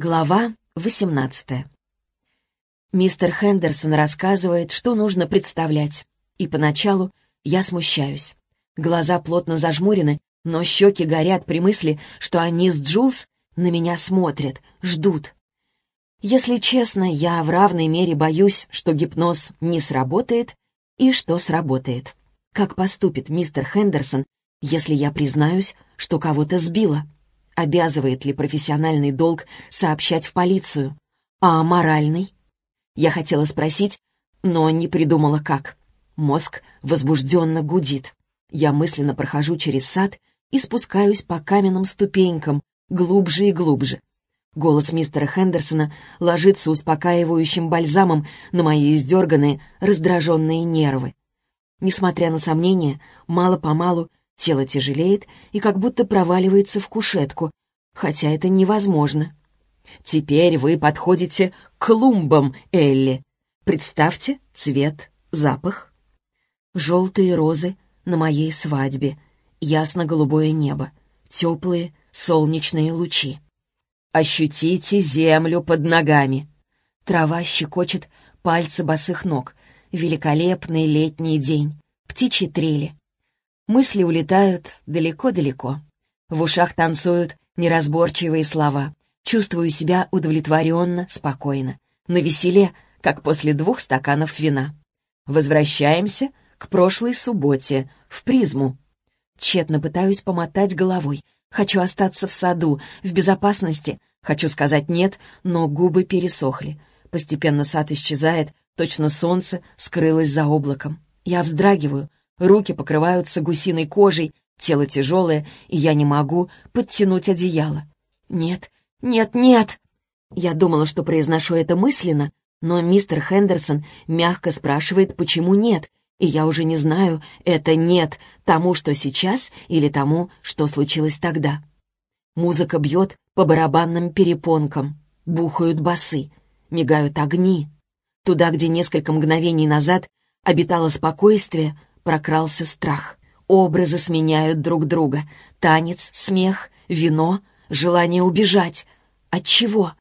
Глава 18 Мистер Хендерсон рассказывает, что нужно представлять, и поначалу я смущаюсь. Глаза плотно зажмурены, но щеки горят при мысли, что они с Джулс на меня смотрят, ждут. Если честно, я в равной мере боюсь, что гипноз не сработает и что сработает. Как поступит мистер Хендерсон, если я признаюсь, что кого-то сбила? Обязывает ли профессиональный долг сообщать в полицию? А моральный? Я хотела спросить, но не придумала как. Мозг возбужденно гудит. Я мысленно прохожу через сад и спускаюсь по каменным ступенькам, глубже и глубже. Голос мистера Хендерсона ложится успокаивающим бальзамом на мои издерганные, раздраженные нервы. Несмотря на сомнения, мало-помалу Тело тяжелеет и как будто проваливается в кушетку, хотя это невозможно. Теперь вы подходите к клумбам, Элли. Представьте цвет, запах. Желтые розы на моей свадьбе, ясно-голубое небо, теплые солнечные лучи. Ощутите землю под ногами. Трава щекочет пальцы босых ног. Великолепный летний день, птичьи трели, Мысли улетают далеко-далеко. В ушах танцуют неразборчивые слова. Чувствую себя удовлетворенно, спокойно. На веселе, как после двух стаканов вина. Возвращаемся к прошлой субботе, в призму. Тщетно пытаюсь помотать головой. Хочу остаться в саду, в безопасности. Хочу сказать «нет», но губы пересохли. Постепенно сад исчезает, точно солнце скрылось за облаком. Я вздрагиваю, Руки покрываются гусиной кожей, тело тяжелое, и я не могу подтянуть одеяло. «Нет, нет, нет!» Я думала, что произношу это мысленно, но мистер Хендерсон мягко спрашивает, почему нет, и я уже не знаю, это «нет» тому, что сейчас, или тому, что случилось тогда. Музыка бьет по барабанным перепонкам, бухают басы, мигают огни. Туда, где несколько мгновений назад обитало спокойствие, прокрался страх. Образы сменяют друг друга. Танец, смех, вино, желание убежать. От чего?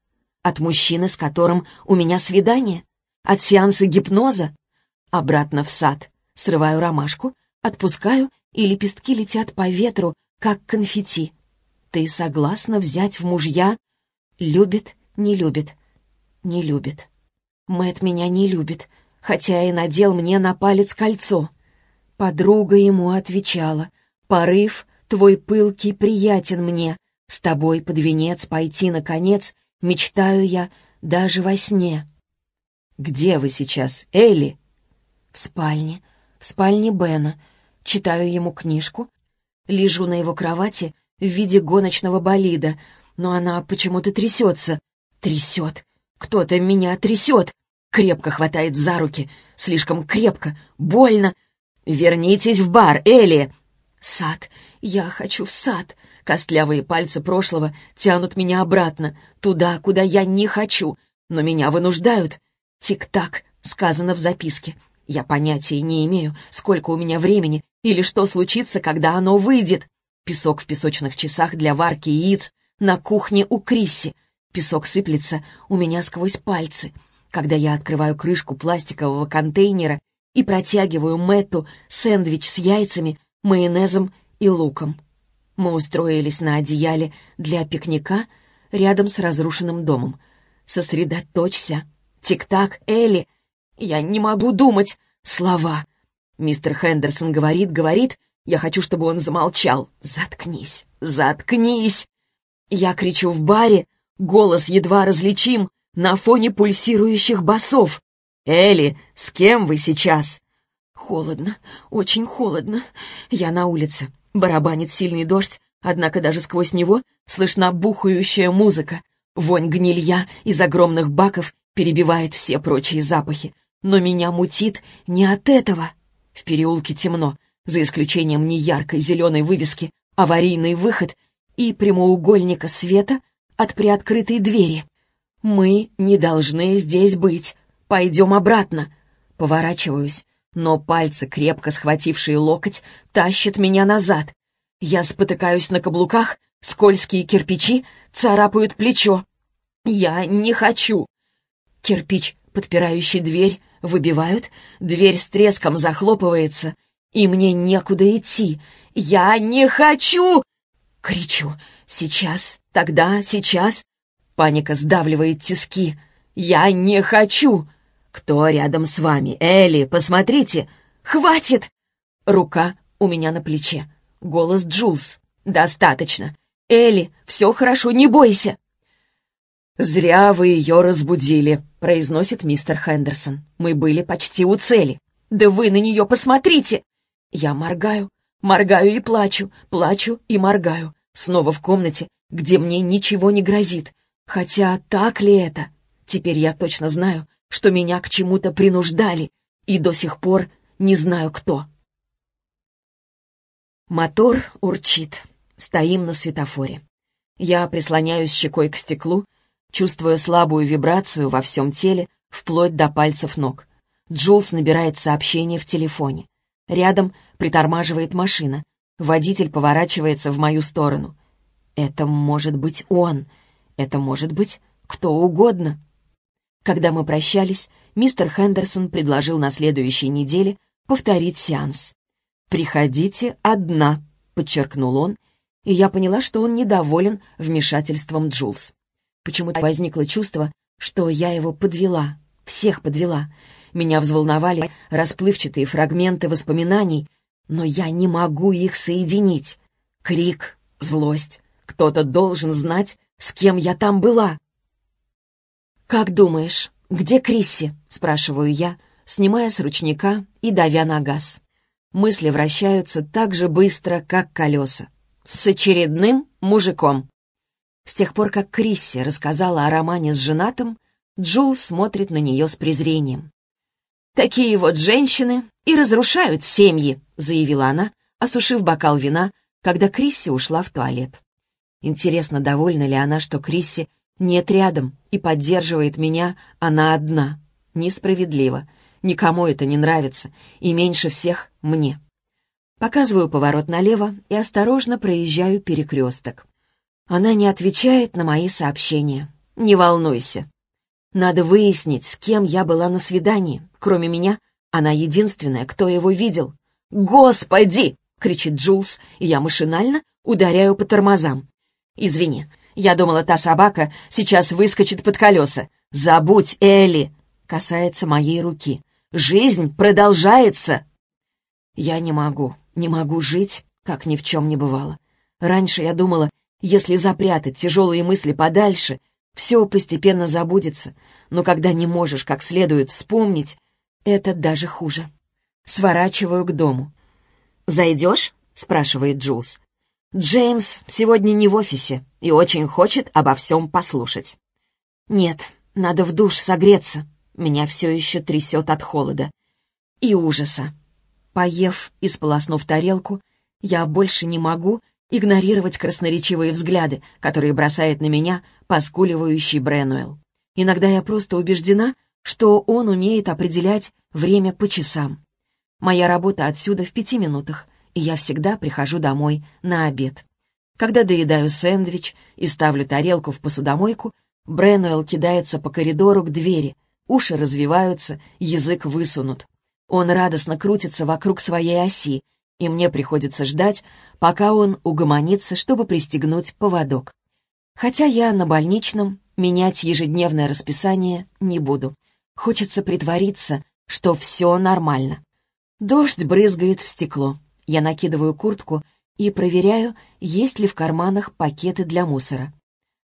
От мужчины, с которым у меня свидание? От сеанса гипноза? Обратно в сад. Срываю ромашку, отпускаю, и лепестки летят по ветру, как конфетти. Ты согласна взять в мужья? Любит, не любит, не любит. Мэт меня не любит, хотя и надел мне на палец кольцо. Подруга ему отвечала, «Порыв твой пылкий приятен мне, с тобой под венец пойти, наконец, мечтаю я даже во сне». «Где вы сейчас, Элли?» «В спальне, в спальне Бена. Читаю ему книжку, лежу на его кровати в виде гоночного болида, но она почему-то трясется. Трясет. Кто-то меня трясет. Крепко хватает за руки. Слишком крепко. Больно. «Вернитесь в бар, Элли!» «Сад! Я хочу в сад!» Костлявые пальцы прошлого тянут меня обратно, туда, куда я не хочу, но меня вынуждают. «Тик-так», сказано в записке. Я понятия не имею, сколько у меня времени или что случится, когда оно выйдет. Песок в песочных часах для варки яиц на кухне у Крисси. Песок сыплется у меня сквозь пальцы. Когда я открываю крышку пластикового контейнера и протягиваю Мэтту сэндвич с яйцами, майонезом и луком. Мы устроились на одеяле для пикника рядом с разрушенным домом. «Сосредоточься! Тик-так, Элли! Я не могу думать! Слова!» Мистер Хендерсон говорит, говорит, я хочу, чтобы он замолчал. «Заткнись! Заткнись!» Я кричу в баре, голос едва различим на фоне пульсирующих басов. «Элли, с кем вы сейчас?» «Холодно, очень холодно. Я на улице. Барабанит сильный дождь, однако даже сквозь него слышна бухающая музыка. Вонь гнилья из огромных баков перебивает все прочие запахи. Но меня мутит не от этого. В переулке темно, за исключением неяркой зеленой вывески «Аварийный выход» и прямоугольника света от приоткрытой двери. Мы не должны здесь быть. Пойдем обратно. Поворачиваюсь, но пальцы, крепко схватившие локоть, тащат меня назад. Я спотыкаюсь на каблуках, скользкие кирпичи царапают плечо. Я не хочу. Кирпич, подпирающий дверь, выбивают, дверь с треском захлопывается, и мне некуда идти. Я не хочу! Кричу. Сейчас, тогда, сейчас. Паника сдавливает тиски. Я не хочу! Кто рядом с вами? Элли, посмотрите! Хватит! Рука у меня на плече. Голос Джулс. «Достаточно. Элли, все хорошо, не бойся!» «Зря вы ее разбудили», — произносит мистер Хендерсон. «Мы были почти у цели». «Да вы на нее посмотрите!» Я моргаю, моргаю и плачу, плачу и моргаю. Снова в комнате, где мне ничего не грозит. Хотя так ли это? Теперь я точно знаю, что меня к чему-то принуждали, и до сих пор не знаю кто. Мотор урчит. Стоим на светофоре. Я прислоняюсь щекой к стеклу, чувствуя слабую вибрацию во всем теле, вплоть до пальцев ног. Джулс набирает сообщение в телефоне. Рядом притормаживает машина. Водитель поворачивается в мою сторону. Это может быть он. Это может быть кто угодно. Когда мы прощались, мистер Хендерсон предложил на следующей неделе повторить сеанс. «Приходите одна», — подчеркнул он, и я поняла, что он недоволен вмешательством Джулс. Почему-то возникло чувство, что я его подвела, всех подвела. Меня взволновали расплывчатые фрагменты воспоминаний, но я не могу их соединить. Крик, злость. Кто-то должен знать, с кем я там была. «Как думаешь, где Крисси?» — спрашиваю я, снимая с ручника и давя на газ. Мысли вращаются так же быстро, как колеса. С очередным мужиком. С тех пор, как Крисси рассказала о романе с женатым, Джул смотрит на нее с презрением. «Такие вот женщины и разрушают семьи», — заявила она, осушив бокал вина, когда Крисси ушла в туалет. Интересно, довольна ли она, что Крисси нет рядом и поддерживает меня она одна. Несправедливо. Никому это не нравится, и меньше всех мне. Показываю поворот налево и осторожно проезжаю перекресток. Она не отвечает на мои сообщения. Не волнуйся. Надо выяснить, с кем я была на свидании. Кроме меня, она единственная, кто его видел. «Господи!» — кричит Джулс, и я машинально ударяю по тормозам. «Извини, я думала, та собака сейчас выскочит под колеса. Забудь, Элли!» — касается моей руки. Жизнь продолжается!» Я не могу, не могу жить, как ни в чем не бывало. Раньше я думала, если запрятать тяжелые мысли подальше, все постепенно забудется, но когда не можешь как следует вспомнить, это даже хуже. Сворачиваю к дому. «Зайдешь?» — спрашивает Джулс. «Джеймс сегодня не в офисе и очень хочет обо всем послушать». «Нет, надо в душ согреться», меня все еще трясет от холода и ужаса. Поев и сполоснув тарелку, я больше не могу игнорировать красноречивые взгляды, которые бросает на меня поскуливающий Бренуэлл. Иногда я просто убеждена, что он умеет определять время по часам. Моя работа отсюда в пяти минутах, и я всегда прихожу домой на обед. Когда доедаю сэндвич и ставлю тарелку в посудомойку, Бренуэлл кидается по коридору к двери — Уши развиваются, язык высунут. Он радостно крутится вокруг своей оси, и мне приходится ждать, пока он угомонится, чтобы пристегнуть поводок. Хотя я на больничном, менять ежедневное расписание не буду. Хочется притвориться, что все нормально. Дождь брызгает в стекло. Я накидываю куртку и проверяю, есть ли в карманах пакеты для мусора.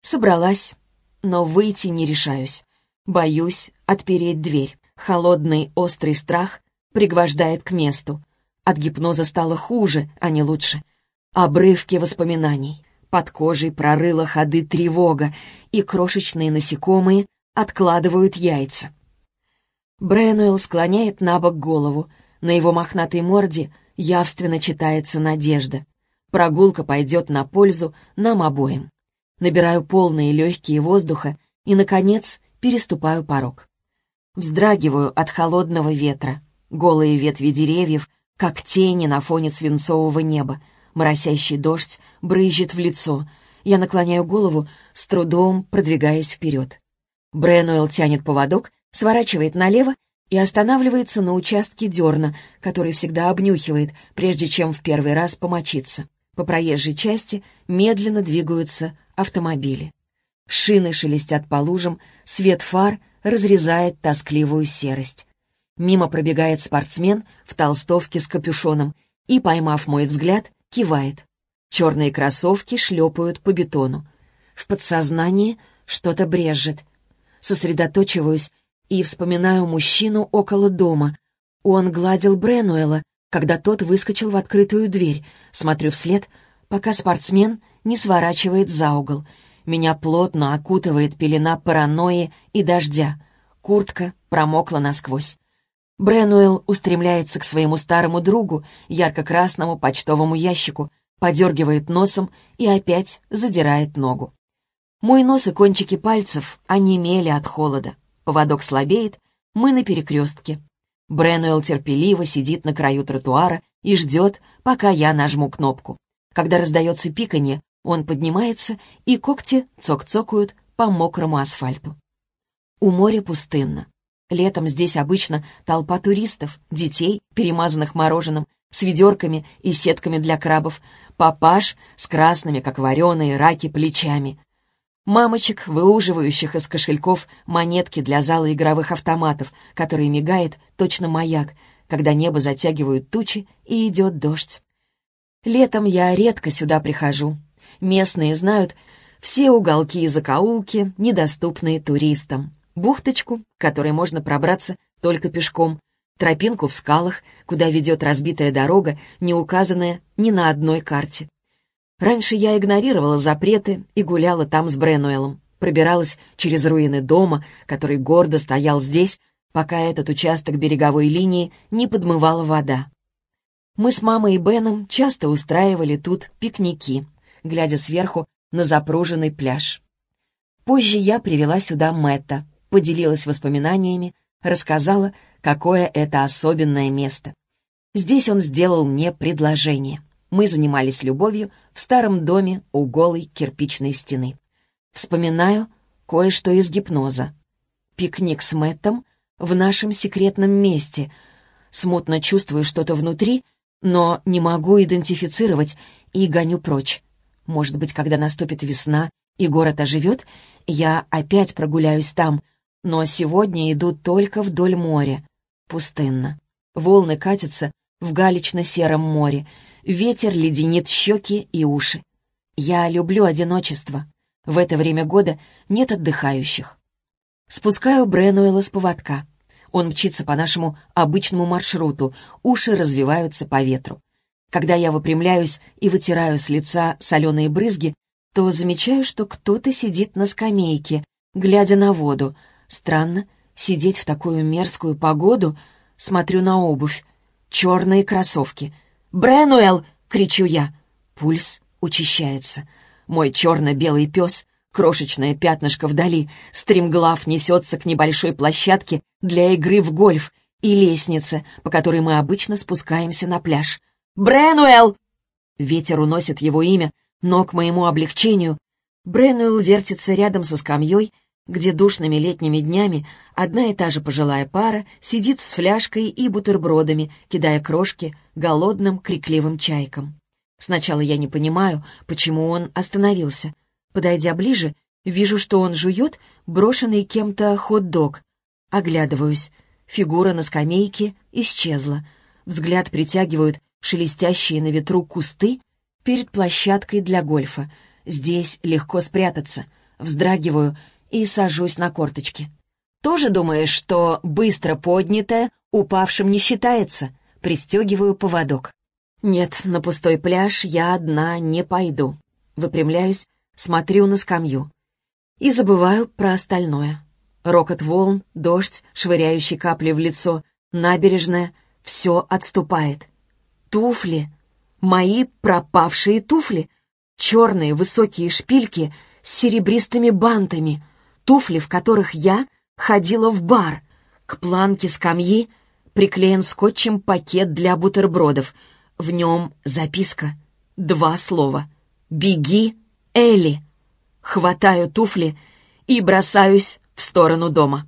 Собралась, но выйти не решаюсь. Боюсь отпереть дверь. Холодный, острый страх пригвождает к месту. От гипноза стало хуже, а не лучше. Обрывки воспоминаний. Под кожей прорыла ходы тревога, и крошечные насекомые откладывают яйца. Бренуэлл склоняет на бок голову. На его мохнатой морде явственно читается надежда. Прогулка пойдет на пользу нам обоим. Набираю полные легкие воздуха и, наконец, переступаю порог. Вздрагиваю от холодного ветра. Голые ветви деревьев, как тени на фоне свинцового неба. Моросящий дождь брызжет в лицо. Я наклоняю голову, с трудом продвигаясь вперед. Бренуэлл тянет поводок, сворачивает налево и останавливается на участке дерна, который всегда обнюхивает, прежде чем в первый раз помочиться. По проезжей части медленно двигаются автомобили. Шины шелестят по лужам, свет фар разрезает тоскливую серость. Мимо пробегает спортсмен в толстовке с капюшоном и, поймав мой взгляд, кивает. Черные кроссовки шлепают по бетону. В подсознании что-то брежет. Сосредоточиваюсь и вспоминаю мужчину около дома. Он гладил Бренуэла, когда тот выскочил в открытую дверь. Смотрю вслед, пока спортсмен не сворачивает за угол. Меня плотно окутывает пелена паранойи и дождя. Куртка промокла насквозь. Бренуэлл устремляется к своему старому другу, ярко-красному почтовому ящику, подергивает носом и опять задирает ногу. Мой нос и кончики пальцев онемели от холода. Поводок слабеет, мы на перекрестке. Бренуэлл терпеливо сидит на краю тротуара и ждет, пока я нажму кнопку. Когда раздается пиканье, он поднимается, и когти цок-цокают по мокрому асфальту. У моря пустынно. Летом здесь обычно толпа туристов, детей, перемазанных мороженым, с ведерками и сетками для крабов, папаш с красными, как вареные раки, плечами. Мамочек, выуживающих из кошельков монетки для зала игровых автоматов, который мигает точно маяк, когда небо затягивают тучи и идет дождь. Летом я редко сюда прихожу. Местные знают все уголки и закоулки, недоступные туристам бухточку, которой можно пробраться только пешком, тропинку в скалах, куда ведет разбитая дорога, не указанная ни на одной карте. Раньше я игнорировала запреты и гуляла там с Бренуэлом, пробиралась через руины дома, который гордо стоял здесь, пока этот участок береговой линии не подмывала вода. Мы с мамой и Беном часто устраивали тут пикники, глядя сверху на запруженный пляж. Позже я привела сюда Мэтта, поделилась воспоминаниями, рассказала, какое это особенное место. Здесь он сделал мне предложение. Мы занимались любовью в старом доме у голой кирпичной стены. Вспоминаю кое-что из гипноза. Пикник с Мэттом в нашем секретном месте. Смутно чувствую что-то внутри, но не могу идентифицировать и гоню прочь. Может быть, когда наступит весна и город оживет, я опять прогуляюсь там — но сегодня иду только вдоль моря. Пустынно. Волны катятся в галечно-сером море. Ветер леденит щеки и уши. Я люблю одиночество. В это время года нет отдыхающих. Спускаю Бренуэла с поводка. Он мчится по нашему обычному маршруту, уши развиваются по ветру. Когда я выпрямляюсь и вытираю с лица соленые брызги, то замечаю, что кто-то сидит на скамейке, глядя на воду, Странно, сидеть в такую мерзкую погоду. Смотрю на обувь. Черные кроссовки. «Бренуэлл!» — кричу я. Пульс учащается. Мой черно-белый пес, крошечное пятнышко вдали, стремглав несется к небольшой площадке для игры в гольф и лестнице, по которой мы обычно спускаемся на пляж. «Бренуэлл!» Ветер уносит его имя, но к моему облегчению Бренуэлл вертится рядом со скамьей где душными летними днями одна и та же пожилая пара сидит с фляжкой и бутербродами, кидая крошки голодным крикливым чайкам. Сначала я не понимаю, почему он остановился. Подойдя ближе, вижу, что он жует брошенный кем-то хот-дог. Оглядываюсь. Фигура на скамейке исчезла. Взгляд притягивают шелестящие на ветру кусты перед площадкой для гольфа. Здесь легко спрятаться. Вздрагиваю — и сажусь на корточки. «Тоже думаешь, что быстро поднятое упавшим не считается?» Пристегиваю поводок. «Нет, на пустой пляж я одна не пойду». Выпрямляюсь, смотрю на скамью. И забываю про остальное. Рокот волн, дождь, швыряющий капли в лицо, набережная — все отступает. Туфли. Мои пропавшие туфли. Черные высокие шпильки с серебристыми бантами — туфли, в которых я ходила в бар. К планке скамьи приклеен скотчем пакет для бутербродов. В нем записка. Два слова. «Беги Элли. Хватаю туфли и бросаюсь в сторону дома.